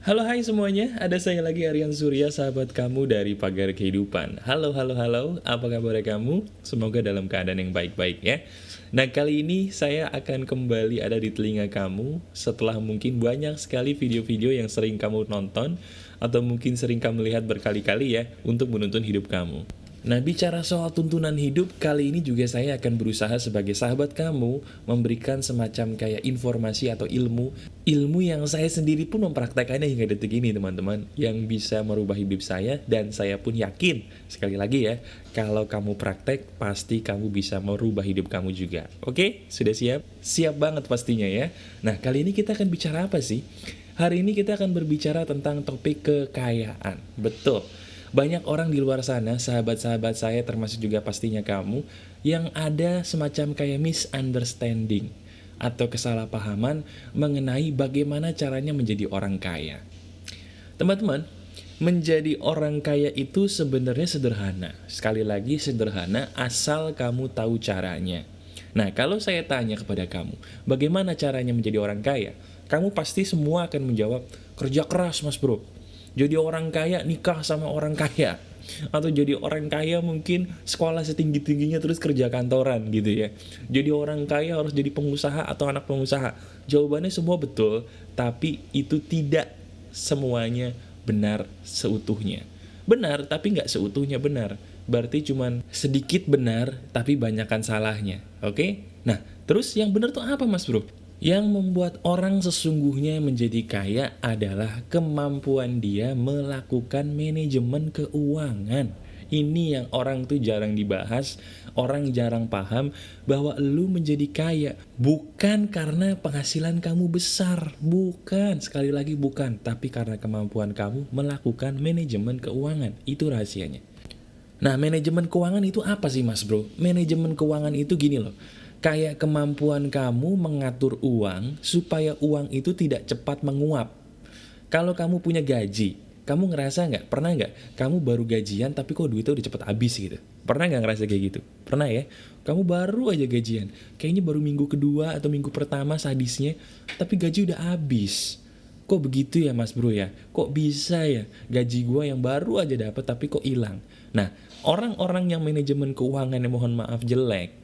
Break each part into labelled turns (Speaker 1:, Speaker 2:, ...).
Speaker 1: Halo hai semuanya, ada saya lagi Aryan Surya, sahabat kamu dari Pagar Kehidupan. Halo, halo, halo, apa kabar kamu? Semoga dalam keadaan yang baik-baik ya. Nah kali ini saya akan kembali ada di telinga kamu Setelah mungkin banyak sekali video-video yang sering kamu nonton Atau mungkin sering kamu lihat berkali-kali ya Untuk menuntun hidup kamu Nah, bicara soal tuntunan hidup, kali ini juga saya akan berusaha sebagai sahabat kamu memberikan semacam kayak informasi atau ilmu, ilmu yang saya sendiri pun mempraktekannya hingga detik ini, teman-teman, yang bisa merubah hidup saya dan saya pun yakin, sekali lagi ya, kalau kamu praktek, pasti kamu bisa merubah hidup kamu juga. Oke, sudah siap? Siap banget pastinya ya. Nah, kali ini kita akan bicara apa sih? Hari ini kita akan berbicara tentang topik kekayaan. Betul. Banyak orang di luar sana, sahabat-sahabat saya termasuk juga pastinya kamu, yang ada semacam kayak misunderstanding atau kesalahpahaman mengenai bagaimana caranya menjadi orang kaya. Teman-teman, menjadi orang kaya itu sebenarnya sederhana. Sekali lagi sederhana asal kamu tahu caranya. Nah, kalau saya tanya kepada kamu, bagaimana caranya menjadi orang kaya? Kamu pasti semua akan menjawab, kerja keras mas bro, jadi orang kaya nikah sama orang kaya atau jadi orang kaya mungkin sekolah setinggi-tingginya terus kerja kantoran gitu ya. Jadi orang kaya harus jadi pengusaha atau anak pengusaha. Jawabannya semua betul, tapi itu tidak semuanya benar seutuhnya. Benar, tapi nggak seutuhnya benar. Berarti cuman sedikit benar, tapi banyakkan salahnya. Oke? Nah, terus yang benar tuh apa mas bro? Yang membuat orang sesungguhnya menjadi kaya adalah kemampuan dia melakukan manajemen keuangan. Ini yang orang tuh jarang dibahas, orang jarang paham bahwa lu menjadi kaya bukan karena penghasilan kamu besar, bukan, sekali lagi bukan, tapi karena kemampuan kamu melakukan manajemen keuangan. Itu rahasianya. Nah, manajemen keuangan itu apa sih mas bro? Manajemen keuangan itu gini loh kayak kemampuan kamu mengatur uang supaya uang itu tidak cepat menguap. Kalau kamu punya gaji, kamu ngerasa nggak? Pernah nggak? Kamu baru gajian tapi kok duitnya udah cepet habis gitu? Pernah nggak ngerasa kayak gitu? Pernah ya? Kamu baru aja gajian, kayaknya baru minggu kedua atau minggu pertama sadisnya, tapi gaji udah habis. Kok begitu ya mas bro ya? Kok bisa ya gaji gue yang baru aja dapat tapi kok hilang? Nah, orang-orang yang manajemen keuangan yang mohon maaf jelek,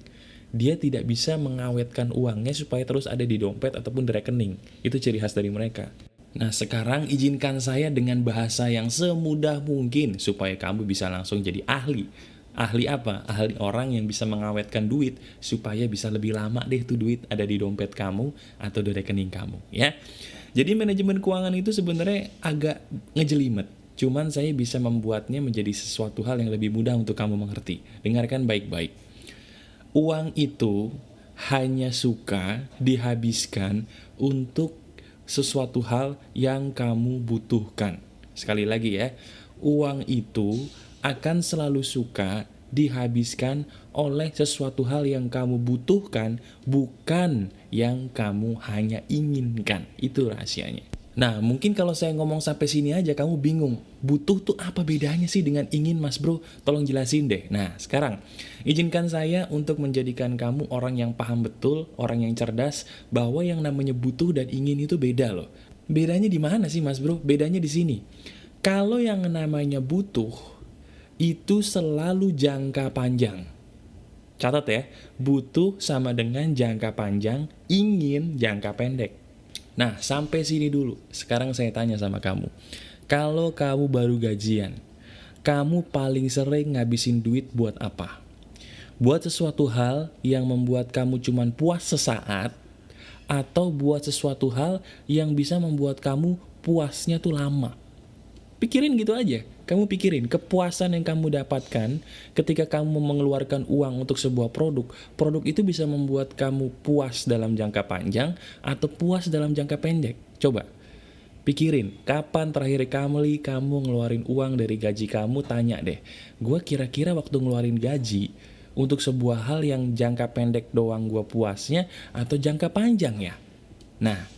Speaker 1: dia tidak bisa mengawetkan uangnya supaya terus ada di dompet ataupun di rekening. Itu ciri khas dari mereka. Nah sekarang izinkan saya dengan bahasa yang semudah mungkin supaya kamu bisa langsung jadi ahli. Ahli apa? Ahli orang yang bisa mengawetkan duit supaya bisa lebih lama deh tuh duit ada di dompet kamu atau di rekening kamu ya. Jadi manajemen keuangan itu sebenarnya agak ngejelimet. Cuman saya bisa membuatnya menjadi sesuatu hal yang lebih mudah untuk kamu mengerti. Dengarkan baik-baik uang itu hanya suka dihabiskan untuk sesuatu hal yang kamu butuhkan. Sekali lagi ya, uang itu akan selalu suka dihabiskan oleh sesuatu hal yang kamu butuhkan, bukan yang kamu hanya inginkan. Itu rahasianya. Nah, mungkin kalau saya ngomong sampai sini aja kamu bingung. Butuh tuh apa bedanya sih dengan ingin mas bro? Tolong jelasin deh. Nah, sekarang izinkan saya untuk menjadikan kamu orang yang paham betul, orang yang cerdas, bahwa yang namanya butuh dan ingin itu beda loh. Bedanya di mana sih mas bro? Bedanya di sini. Kalau yang namanya butuh, itu selalu jangka panjang. Catat ya, butuh sama dengan jangka panjang, ingin jangka pendek. Nah, sampai sini dulu. Sekarang saya tanya sama kamu. Kalau kamu baru gajian, kamu paling sering ngabisin duit buat apa? Buat sesuatu hal yang membuat kamu cuman puas sesaat, atau buat sesuatu hal yang bisa membuat kamu puasnya tuh lama? Pikirin gitu aja. Kamu pikirin kepuasan yang kamu dapatkan ketika kamu mengeluarkan uang untuk sebuah produk. Produk itu bisa membuat kamu puas dalam jangka panjang atau puas dalam jangka pendek. Coba pikirin, kapan terakhir kali kamu ngeluarin uang dari gaji kamu, tanya deh. Gue kira-kira waktu ngeluarin gaji untuk sebuah hal yang jangka pendek doang gue puasnya atau jangka panjang ya? Nah,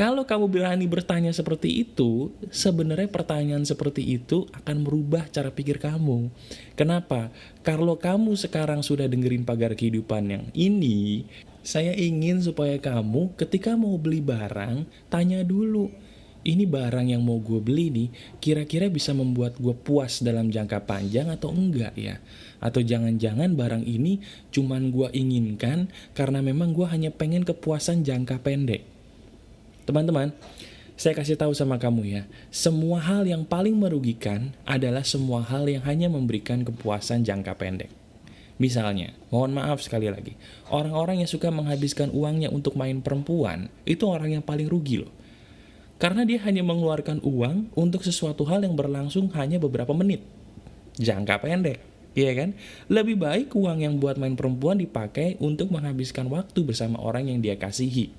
Speaker 1: kalau kamu berani bertanya seperti itu, sebenarnya pertanyaan seperti itu akan merubah cara pikir kamu. Kenapa? Kalau kamu sekarang sudah dengerin pagar kehidupan yang ini, saya ingin supaya kamu ketika mau beli barang, tanya dulu, ini barang yang mau gue beli nih, kira-kira bisa membuat gue puas dalam jangka panjang atau enggak ya? Atau jangan-jangan barang ini cuman gue inginkan karena memang gue hanya pengen kepuasan jangka pendek. Teman-teman, saya kasih tahu sama kamu ya, semua hal yang paling merugikan adalah semua hal yang hanya memberikan kepuasan jangka pendek. Misalnya, mohon maaf sekali lagi, orang-orang yang suka menghabiskan uangnya untuk main perempuan, itu orang yang paling rugi loh. Karena dia hanya mengeluarkan uang untuk sesuatu hal yang berlangsung hanya beberapa menit. Jangka pendek, iya kan? Lebih baik uang yang buat main perempuan dipakai untuk menghabiskan waktu bersama orang yang dia kasihi.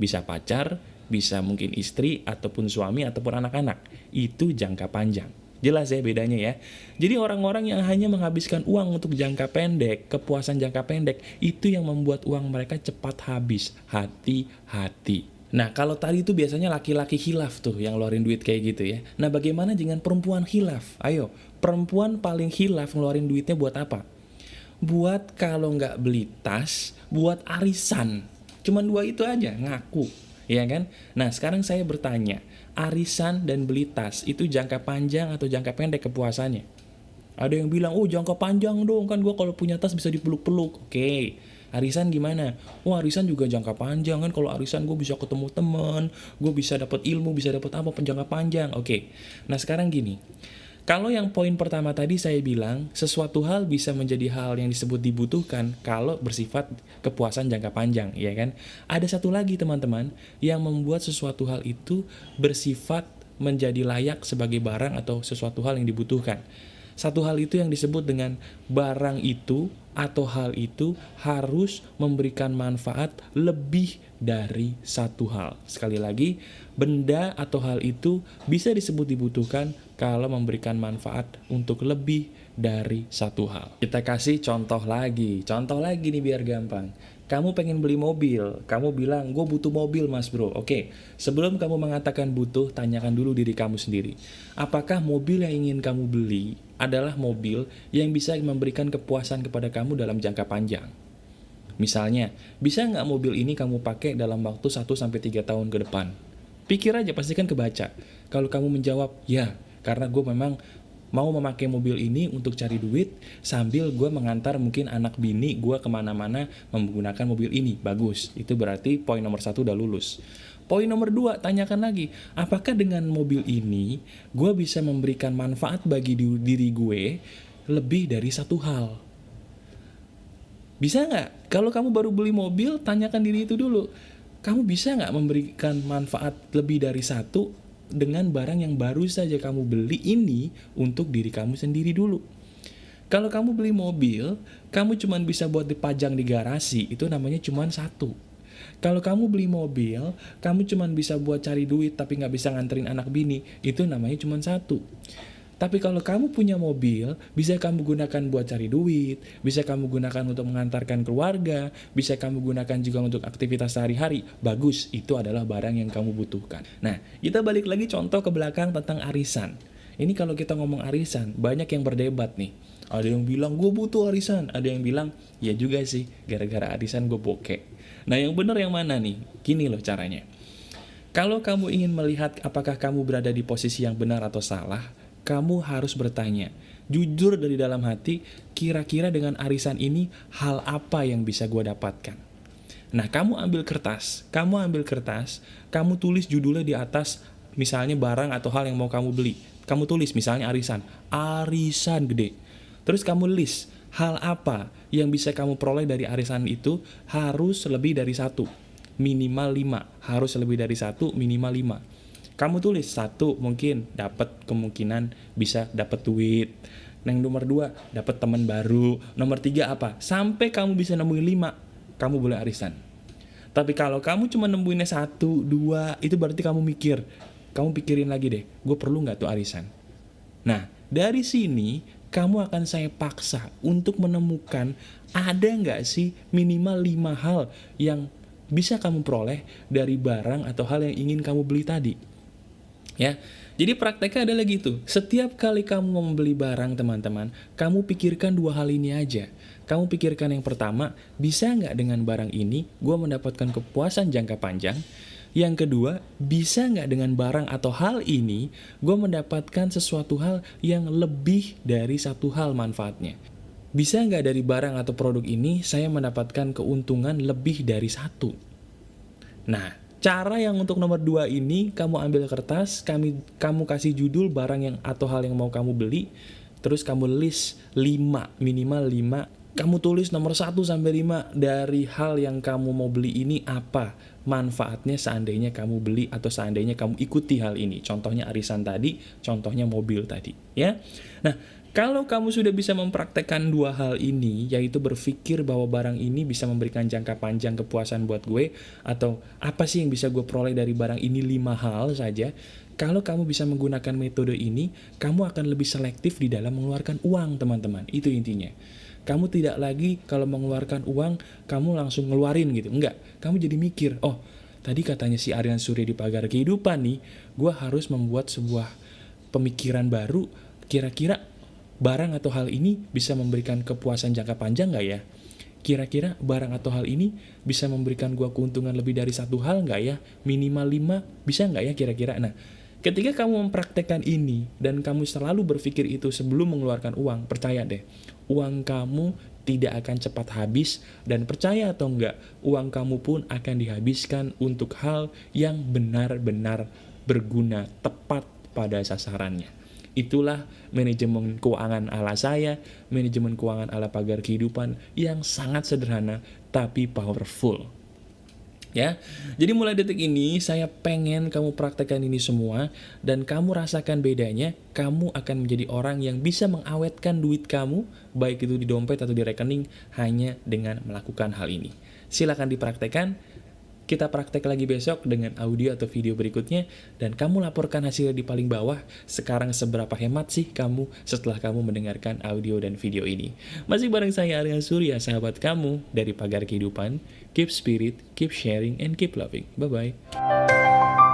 Speaker 1: Bisa pacar, bisa mungkin istri, ataupun suami, ataupun anak-anak. Itu jangka panjang. Jelas ya bedanya ya. Jadi orang-orang yang hanya menghabiskan uang untuk jangka pendek, kepuasan jangka pendek, itu yang membuat uang mereka cepat habis. Hati-hati. Nah, kalau tadi itu biasanya laki-laki hilaf tuh yang ngeluarin duit kayak gitu ya. Nah, bagaimana dengan perempuan hilaf? Ayo, perempuan paling hilaf ngeluarin duitnya buat apa? Buat kalau nggak beli tas, buat arisan. Cuman dua itu aja, ngaku. Ya kan? Nah, sekarang saya bertanya, arisan dan beli tas itu jangka panjang atau jangka pendek kepuasannya? Ada yang bilang, oh jangka panjang dong, kan gue kalau punya tas bisa dipeluk-peluk. Oke, okay Arisan gimana? Wah arisan juga jangka panjang kan kalau arisan gue bisa ketemu temen, gue bisa dapat ilmu, bisa dapat apa penjangka panjang. Oke. Nah sekarang gini, kalau yang poin pertama tadi saya bilang, sesuatu hal bisa menjadi hal yang disebut dibutuhkan kalau bersifat kepuasan jangka panjang, ya kan? Ada satu lagi teman-teman yang membuat sesuatu hal itu bersifat menjadi layak sebagai barang atau sesuatu hal yang dibutuhkan. Satu hal itu yang disebut dengan barang itu atau hal itu harus memberikan manfaat lebih dari satu hal. Sekali lagi, benda atau hal itu bisa disebut dibutuhkan kalau memberikan manfaat untuk lebih dari satu hal. Kita kasih contoh lagi, contoh lagi nih biar gampang. Kamu pengen beli mobil, kamu bilang, gue butuh mobil mas bro. Oke, sebelum kamu mengatakan butuh, tanyakan dulu diri kamu sendiri. Apakah mobil yang ingin kamu beli adalah mobil yang bisa memberikan kepuasan kepada kamu dalam jangka panjang? Misalnya, bisa nggak mobil ini kamu pakai dalam waktu 1-3 tahun ke depan? Pikir aja, pastikan kebaca. Kalau kamu menjawab, ya, karena gue memang mau memakai mobil ini untuk cari duit sambil gue mengantar mungkin anak bini gue ke mana-mana menggunakan mobil ini. Bagus. Itu berarti poin nomor satu udah lulus. Poin nomor dua tanyakan lagi apakah dengan mobil ini gue bisa memberikan manfaat bagi diri gue lebih dari satu hal? Bisa nggak? Kalau kamu baru beli mobil tanyakan diri itu dulu. Kamu bisa nggak memberikan manfaat lebih dari satu dengan barang yang baru saja kamu beli ini untuk diri kamu sendiri dulu. Kalau kamu beli mobil, kamu cuma bisa buat dipajang di garasi, itu namanya cuma satu. Kalau kamu beli mobil, kamu cuma bisa buat cari duit tapi nggak bisa nganterin anak bini, itu namanya cuma satu. Tapi kalau kamu punya mobil, bisa kamu gunakan buat cari duit, bisa kamu gunakan untuk mengantarkan keluarga, bisa kamu gunakan juga untuk aktivitas sehari-hari. Bagus, itu adalah barang yang kamu butuhkan. Nah, kita balik lagi contoh ke belakang tentang arisan. Ini kalau kita ngomong arisan, banyak yang berdebat nih. Ada yang bilang, gue butuh arisan. Ada yang bilang, ya juga sih, gara-gara arisan gue bokek. Nah, yang benar yang mana nih? Gini loh caranya. Kalau kamu ingin melihat apakah kamu berada di posisi yang benar atau salah, kamu harus bertanya, jujur dari dalam hati, kira-kira dengan arisan ini hal apa yang bisa gue dapatkan? Nah, kamu ambil kertas, kamu ambil kertas, kamu tulis judulnya di atas, misalnya barang atau hal yang mau kamu beli. Kamu tulis misalnya arisan, arisan gede. Terus kamu list, hal apa yang bisa kamu peroleh dari arisan itu harus lebih dari satu. Minimal lima, harus lebih dari satu, minimal lima kamu tulis satu mungkin dapat kemungkinan bisa dapat duit. Yang nomor dua dapat teman baru. Nomor tiga apa? Sampai kamu bisa nemuin lima kamu boleh arisan. Tapi kalau kamu cuma nemuinnya satu dua itu berarti kamu mikir kamu pikirin lagi deh gue perlu nggak tuh arisan? Nah dari sini kamu akan saya paksa untuk menemukan ada nggak sih minimal lima hal yang bisa kamu peroleh dari barang atau hal yang ingin kamu beli tadi ya. Jadi prakteknya adalah gitu. Setiap kali kamu membeli barang teman-teman, kamu pikirkan dua hal ini aja. Kamu pikirkan yang pertama, bisa nggak dengan barang ini gue mendapatkan kepuasan jangka panjang? Yang kedua, bisa nggak dengan barang atau hal ini, gue mendapatkan sesuatu hal yang lebih dari satu hal manfaatnya. Bisa nggak dari barang atau produk ini, saya mendapatkan keuntungan lebih dari satu. Nah, cara yang untuk nomor dua ini, kamu ambil kertas, kami, kamu kasih judul barang yang atau hal yang mau kamu beli, terus kamu list 5, minimal 5 kamu tulis nomor 1 sampai 5 dari hal yang kamu mau beli ini apa manfaatnya seandainya kamu beli atau seandainya kamu ikuti hal ini. Contohnya arisan tadi, contohnya mobil tadi, ya. Nah, kalau kamu sudah bisa mempraktekkan dua hal ini, yaitu berpikir bahwa barang ini bisa memberikan jangka panjang kepuasan buat gue, atau apa sih yang bisa gue peroleh dari barang ini lima hal saja, kalau kamu bisa menggunakan metode ini, kamu akan lebih selektif di dalam mengeluarkan uang, teman-teman. Itu intinya. Kamu tidak lagi kalau mengeluarkan uang, kamu langsung ngeluarin gitu. Enggak, kamu jadi mikir, oh tadi katanya si Aryan Surya di pagar kehidupan nih, gue harus membuat sebuah pemikiran baru, kira-kira barang atau hal ini bisa memberikan kepuasan jangka panjang nggak ya? Kira-kira barang atau hal ini bisa memberikan gue keuntungan lebih dari satu hal nggak ya? Minimal lima, bisa nggak ya kira-kira? Nah, Ketika kamu mempraktekkan ini dan kamu selalu berpikir itu sebelum mengeluarkan uang, percaya deh, uang kamu tidak akan cepat habis dan percaya atau enggak, uang kamu pun akan dihabiskan untuk hal yang benar-benar berguna tepat pada sasarannya. Itulah manajemen keuangan ala saya, manajemen keuangan ala pagar kehidupan yang sangat sederhana tapi powerful ya. Jadi mulai detik ini saya pengen kamu praktekkan ini semua dan kamu rasakan bedanya, kamu akan menjadi orang yang bisa mengawetkan duit kamu baik itu di dompet atau di rekening hanya dengan melakukan hal ini. Silahkan dipraktekkan kita praktek lagi besok dengan audio atau video berikutnya dan kamu laporkan hasilnya di paling bawah. Sekarang seberapa hemat sih kamu setelah kamu mendengarkan audio dan video ini? Masih bareng saya Arya Surya, sahabat kamu dari Pagar Kehidupan. Keep spirit, keep sharing, and keep loving. Bye-bye.